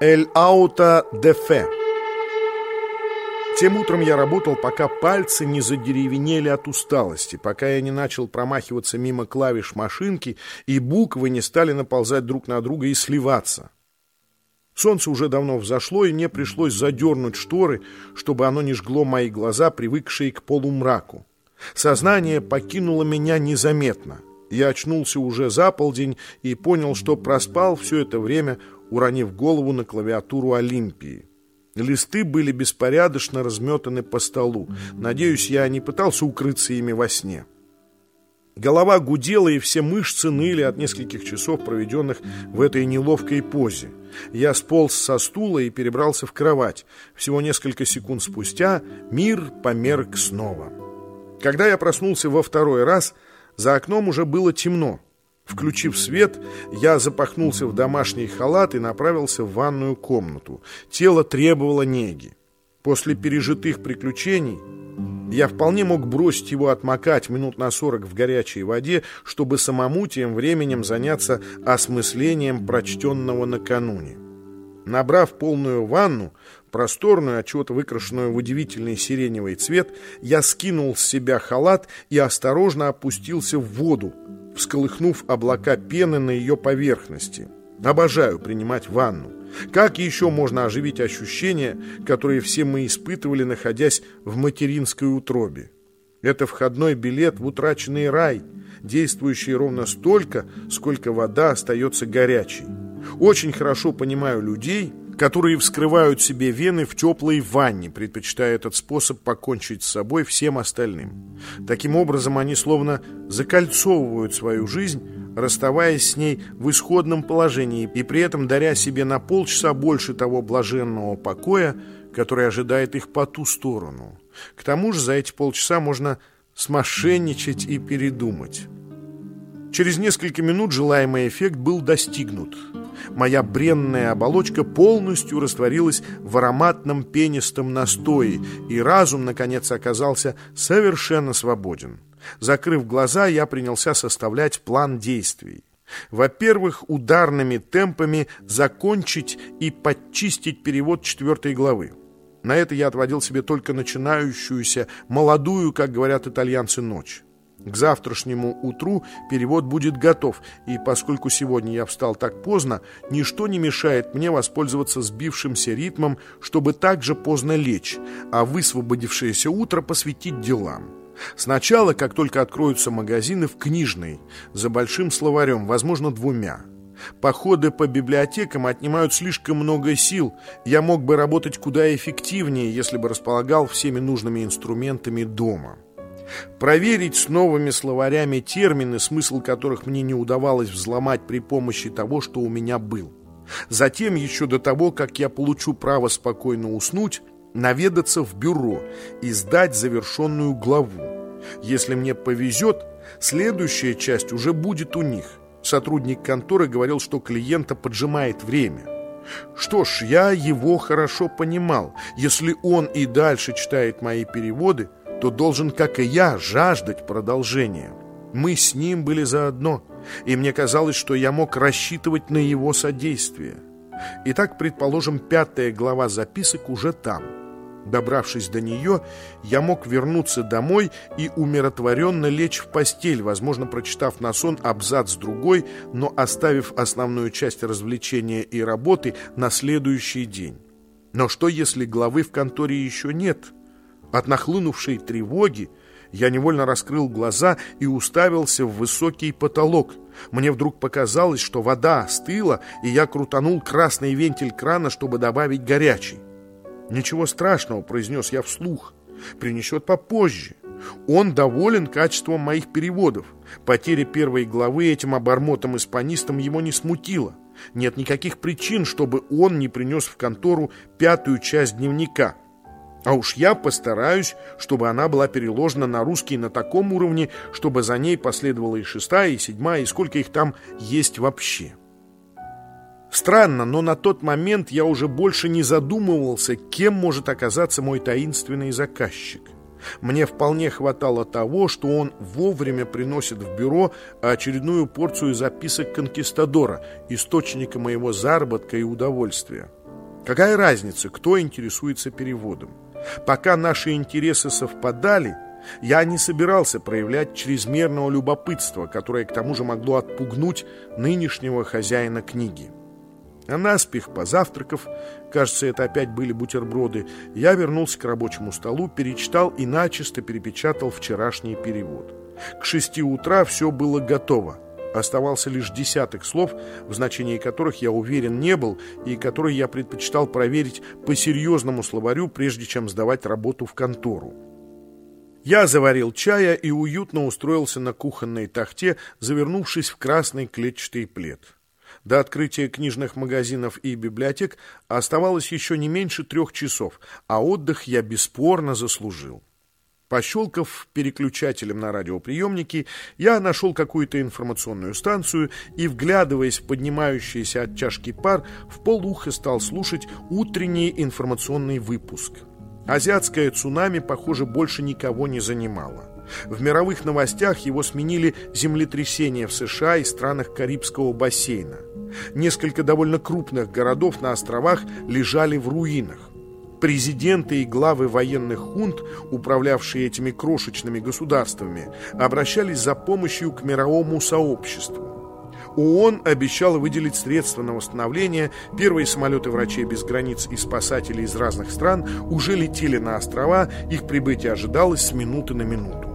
Эль аута де фе. Тем утром я работал, пока пальцы не задеревенели от усталости, пока я не начал промахиваться мимо клавиш машинки, и буквы не стали наползать друг на друга и сливаться. Солнце уже давно взошло, и мне пришлось задернуть шторы, чтобы оно не жгло мои глаза, привыкшие к полумраку. Сознание покинуло меня незаметно. Я очнулся уже за полдень и понял, что проспал все это время, уронив голову на клавиатуру Олимпии. Листы были беспорядочно разметаны по столу. Надеюсь, я не пытался укрыться ими во сне. Голова гудела, и все мышцы ныли от нескольких часов, проведенных в этой неловкой позе. Я сполз со стула и перебрался в кровать. Всего несколько секунд спустя мир померк снова. Когда я проснулся во второй раз, за окном уже было темно. Включив свет, я запахнулся в домашний халат и направился в ванную комнату. Тело требовало неги. После пережитых приключений я вполне мог бросить его отмокать минут на сорок в горячей воде, чтобы самому тем временем заняться осмыслением прочтенного накануне. Набрав полную ванну, просторную, отчего-то выкрашенную в удивительный сиреневый цвет, я скинул с себя халат и осторожно опустился в воду, всколыхнув облака пены на ее поверхности. Обожаю принимать ванну. Как еще можно оживить ощущения, которые все мы испытывали, находясь в материнской утробе? Это входной билет в утраченный рай, действующий ровно столько, сколько вода остается горячей. Очень хорошо понимаю людей, которые вскрывают себе вены в теплой ванне, предпочитая этот способ покончить с собой всем остальным. Таким образом, они словно закольцовывают свою жизнь, расставаясь с ней в исходном положении и при этом даря себе на полчаса больше того блаженного покоя, который ожидает их по ту сторону. К тому же за эти полчаса можно смошенничать и передумать. Через несколько минут желаемый эффект был достигнут – моя бренная оболочка полностью растворилась в ароматном пенистом настое, и разум, наконец, оказался совершенно свободен. Закрыв глаза, я принялся составлять план действий. Во-первых, ударными темпами закончить и подчистить перевод четвертой главы. На это я отводил себе только начинающуюся, молодую, как говорят итальянцы, ночь. К завтрашнему утру перевод будет готов, и поскольку сегодня я встал так поздно, ничто не мешает мне воспользоваться сбившимся ритмом, чтобы так же поздно лечь, а высвободившееся утро посвятить делам. Сначала, как только откроются магазины, в книжной, за большим словарем, возможно, двумя. Походы по библиотекам отнимают слишком много сил. Я мог бы работать куда эффективнее, если бы располагал всеми нужными инструментами дома. Проверить с новыми словарями термины, смысл которых мне не удавалось взломать при помощи того, что у меня был. Затем, еще до того, как я получу право спокойно уснуть, наведаться в бюро и сдать завершенную главу. Если мне повезет, следующая часть уже будет у них. Сотрудник конторы говорил, что клиента поджимает время. Что ж, я его хорошо понимал. Если он и дальше читает мои переводы, то должен, как и я, жаждать продолжения. Мы с ним были заодно, и мне казалось, что я мог рассчитывать на его содействие. Итак, предположим, пятая глава записок уже там. Добравшись до нее, я мог вернуться домой и умиротворенно лечь в постель, возможно, прочитав на сон абзац другой, но оставив основную часть развлечения и работы на следующий день. Но что, если главы в конторе еще нет – от нахлынувшей тревоги я невольно раскрыл глаза и уставился в высокий потолок. Мне вдруг показалось, что вода остыла, и я крутанул красный вентиль крана, чтобы добавить горячий. «Ничего страшного», — произнес я вслух, — «принесет попозже». Он доволен качеством моих переводов. Потеря первой главы этим обормотом-испанистом его не смутила. Нет никаких причин, чтобы он не принес в контору пятую часть дневника — а уж я постараюсь, чтобы она была переложена на русский на таком уровне, чтобы за ней последовала и шестая, и седьмая, и сколько их там есть вообще. Странно, но на тот момент я уже больше не задумывался, кем может оказаться мой таинственный заказчик. Мне вполне хватало того, что он вовремя приносит в бюро очередную порцию записок конкистадора, источника моего заработка и удовольствия. Какая разница, кто интересуется переводом? Пока наши интересы совпадали, я не собирался проявлять чрезмерного любопытства, которое к тому же могло отпугнуть нынешнего хозяина книги. А наспех, позавтракав, кажется, это опять были бутерброды, я вернулся к рабочему столу, перечитал и начисто перепечатал вчерашний перевод. К шести утра все было готово. Оставался лишь десяток слов, в значении которых я уверен не был, и которые я предпочитал проверить по серьезному словарю, прежде чем сдавать работу в контору. Я заварил чая и уютно устроился на кухонной тахте, завернувшись в красный клетчатый плед. До открытия книжных магазинов и библиотек оставалось еще не меньше трех часов, а отдых я бесспорно заслужил. Пощелкав переключателем на радиоприемнике, я нашел какую-то информационную станцию и, вглядываясь в поднимающийся от чашки пар, в полуха стал слушать утренний информационный выпуск. Азиатское цунами, похоже, больше никого не занимало. В мировых новостях его сменили землетрясения в США и странах Карибского бассейна. Несколько довольно крупных городов на островах лежали в руинах. Президенты и главы военных хунт, управлявшие этими крошечными государствами, обращались за помощью к мировому сообществу. ООН обещала выделить средства на восстановление. Первые самолеты врачей без границ и спасателей из разных стран уже летели на острова, их прибытие ожидалось с минуты на минуту.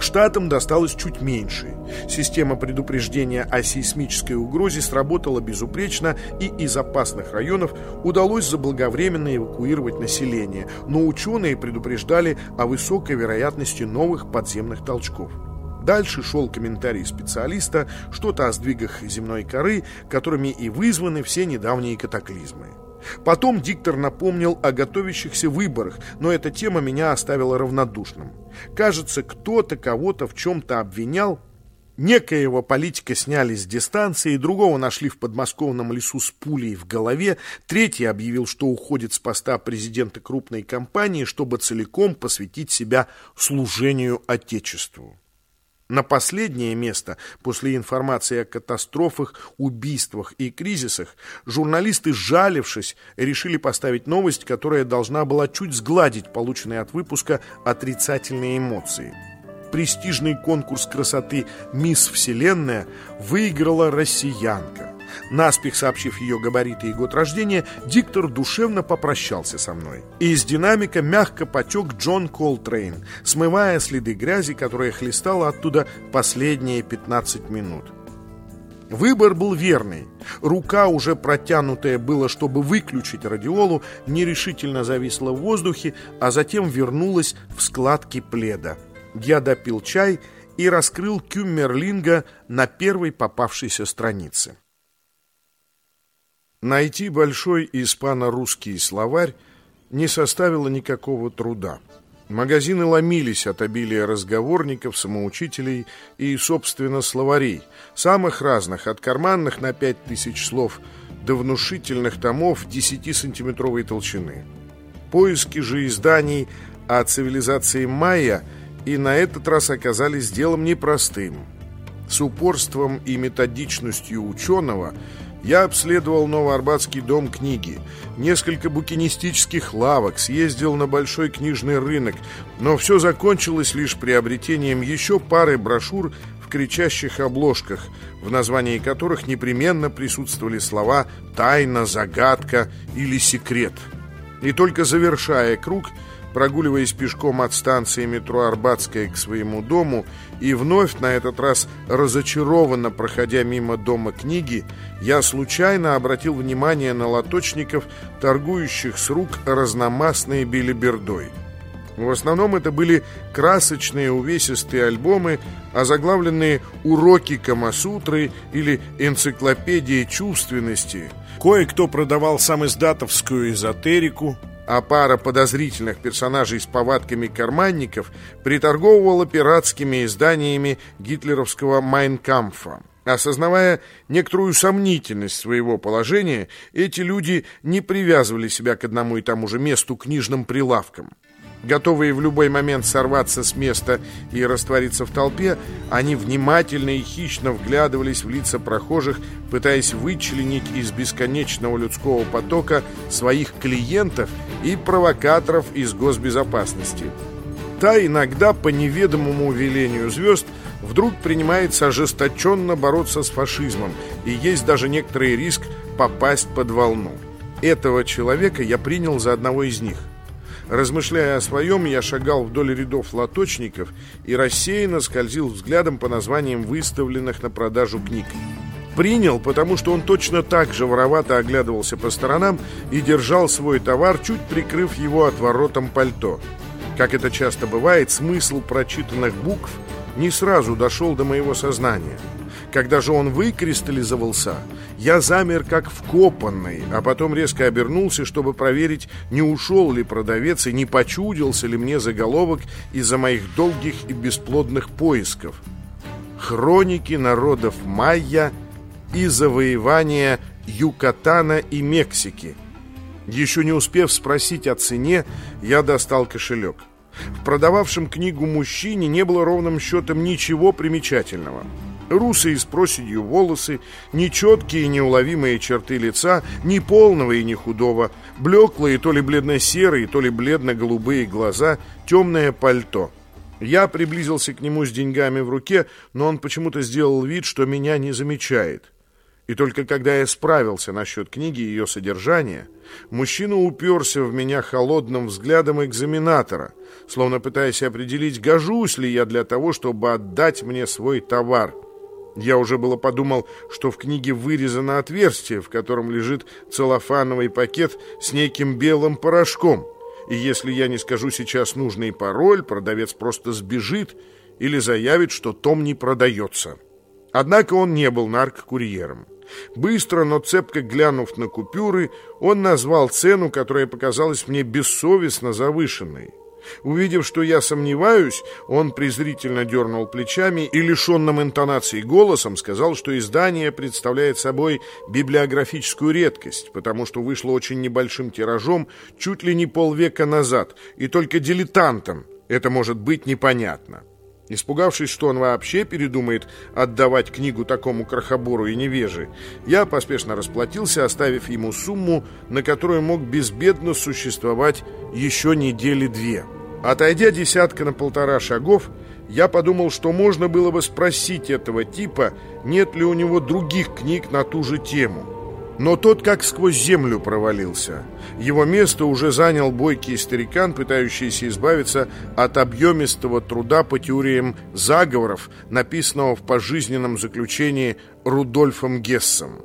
Штатам досталось чуть меньше. Система предупреждения о сейсмической угрозе сработала безупречно, и из опасных районов удалось заблаговременно эвакуировать население, но ученые предупреждали о высокой вероятности новых подземных толчков. Дальше шел комментарий специалиста, что-то о сдвигах земной коры, которыми и вызваны все недавние катаклизмы. Потом диктор напомнил о готовящихся выборах, но эта тема меня оставила равнодушным. Кажется, кто-то кого-то в чем-то обвинял, Некоего политика сняли с дистанции, другого нашли в подмосковном лесу с пулей в голове, третий объявил, что уходит с поста президента крупной компании, чтобы целиком посвятить себя служению Отечеству. На последнее место, после информации о катастрофах, убийствах и кризисах, журналисты, жалившись, решили поставить новость, которая должна была чуть сгладить полученные от выпуска отрицательные эмоции. Престижный конкурс красоты «Мисс Вселенная» выиграла россиянка. Наспех сообщив ее габариты и год рождения, диктор душевно попрощался со мной. Из динамика мягко потек Джон Колтрейн, смывая следы грязи, которая хлестала оттуда последние 15 минут. Выбор был верный. Рука, уже протянутая было, чтобы выключить радиолу, нерешительно зависла в воздухе, а затем вернулась в складки пледа. Я допил чай и раскрыл Кюммерлинга на первой попавшейся странице. Найти большой испано-русский словарь не составило никакого труда. Магазины ломились от обилия разговорников, самоучителей и, собственно, словарей, самых разных, от карманных на пять тысяч слов до внушительных томов 10-сантиметровой толщины. Поиски же изданий о цивилизации майя и на этот раз оказались делом непростым. С упорством и методичностью ученого – я обследовал Новоарбатский дом книги, несколько букинистических лавок, съездил на большой книжный рынок, но все закончилось лишь приобретением еще пары брошюр в кричащих обложках, в названии которых непременно присутствовали слова «тайна», «загадка» или «секрет». И только завершая круг – прогуливаясь пешком от станции метро Арбатская к своему дому и вновь, на этот раз разочарованно проходя мимо дома книги, я случайно обратил внимание на лоточников, торгующих с рук разномастной билибердой. В основном это были красочные увесистые альбомы, озаглавленные «Уроки Камасутры» или «Энциклопедия чувственности». Кое-кто продавал самиздатовскую эзотерику, а пара подозрительных персонажей с повадками карманников приторговывала пиратскими изданиями гитлеровского «Майнкамфа». Осознавая некоторую сомнительность своего положения, эти люди не привязывали себя к одному и тому же месту книжным прилавкам. Готовые в любой момент сорваться с места и раствориться в толпе, они внимательно и хищно вглядывались в лица прохожих, пытаясь вычленить из бесконечного людского потока своих клиентов и провокаторов из госбезопасности. Та иногда по неведомому велению звезд вдруг принимается ожесточенно бороться с фашизмом, и есть даже некоторый риск попасть под волну. Этого человека я принял за одного из них – Размышляя о своем, я шагал вдоль рядов лоточников и рассеянно скользил взглядом по названиям выставленных на продажу книг. Принял, потому что он точно так же воровато оглядывался по сторонам и держал свой товар, чуть прикрыв его отворотом пальто. Как это часто бывает, смысл прочитанных букв не сразу дошел до моего сознания – когда же он выкристаллизовался, я замер как вкопанный, а потом резко обернулся, чтобы проверить, не ушел ли продавец и не почудился ли мне заголовок из-за моих долгих и бесплодных поисков. Хроники народов майя и завоевания Юкатана и Мексики. Еще не успев спросить о цене, я достал кошелек. В продававшем книгу мужчине не было ровным счетом ничего примечательного. Русые с проседью волосы, нечеткие и неуловимые черты лица, ни полного и ни худого, блеклые то ли бледно-серые, то ли бледно-голубые глаза, темное пальто. Я приблизился к нему с деньгами в руке, но он почему-то сделал вид, что меня не замечает. И только когда я справился насчет книги и ее содержания, мужчина уперся в меня холодным взглядом экзаменатора, словно пытаясь определить, гожусь ли я для того, чтобы отдать мне свой товар – я уже было подумал, что в книге вырезано отверстие, в котором лежит целлофановый пакет с неким белым порошком. И если я не скажу сейчас нужный пароль, продавец просто сбежит или заявит, что том не продается. Однако он не был наркокурьером. Быстро, но цепко глянув на купюры, он назвал цену, которая показалась мне бессовестно завышенной. Увидев, что я сомневаюсь, он презрительно дернул плечами и лишенным интонацией голосом сказал, что издание представляет собой библиографическую редкость, потому что вышло очень небольшим тиражом чуть ли не полвека назад, и только дилетантам это может быть непонятно. Испугавшись, что он вообще передумает отдавать книгу такому крохобору и невеже, я поспешно расплатился, оставив ему сумму, на которую мог безбедно существовать еще недели две. Отойдя десятка на полтора шагов, я подумал, что можно было бы спросить этого типа, нет ли у него других книг на ту же тему. Но тот как сквозь землю провалился. Его место уже занял бойкий старикан, пытающийся избавиться от объемистого труда по теориям заговоров, написанного в пожизненном заключении Рудольфом Гессом.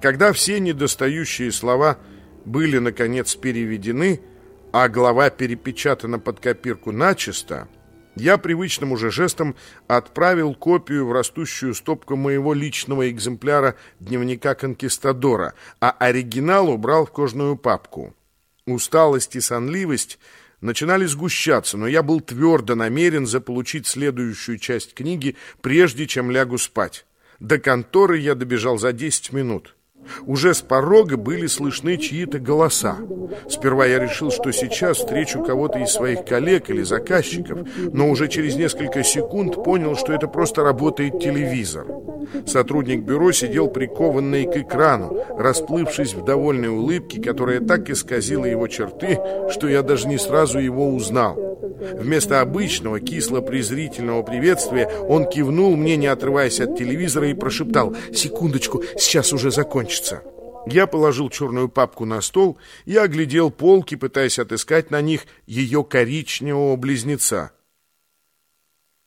Когда все недостающие слова были, наконец, переведены, а глава перепечатана под копирку начисто, я привычным уже жестом отправил копию в растущую стопку моего личного экземпляра дневника конкистадора, а оригинал убрал в кожную папку. Усталость и сонливость начинали сгущаться, но я был твердо намерен заполучить следующую часть книги, прежде чем лягу спать. До конторы я добежал за 10 минут. Уже с порога были слышны чьи-то голоса. Сперва я решил, что сейчас встречу кого-то из своих коллег или заказчиков, но уже через несколько секунд понял, что это просто работает телевизор. Сотрудник бюро сидел прикованный к экрану, расплывшись в довольной улыбке, которая так исказила его черты, что я даже не сразу его узнал. Вместо обычного кисло-презрительного приветствия он кивнул мне, не отрываясь от телевизора, и прошептал «Секундочку, сейчас уже закончится». Я положил черную папку на стол и оглядел полки, пытаясь отыскать на них ее коричневого близнеца.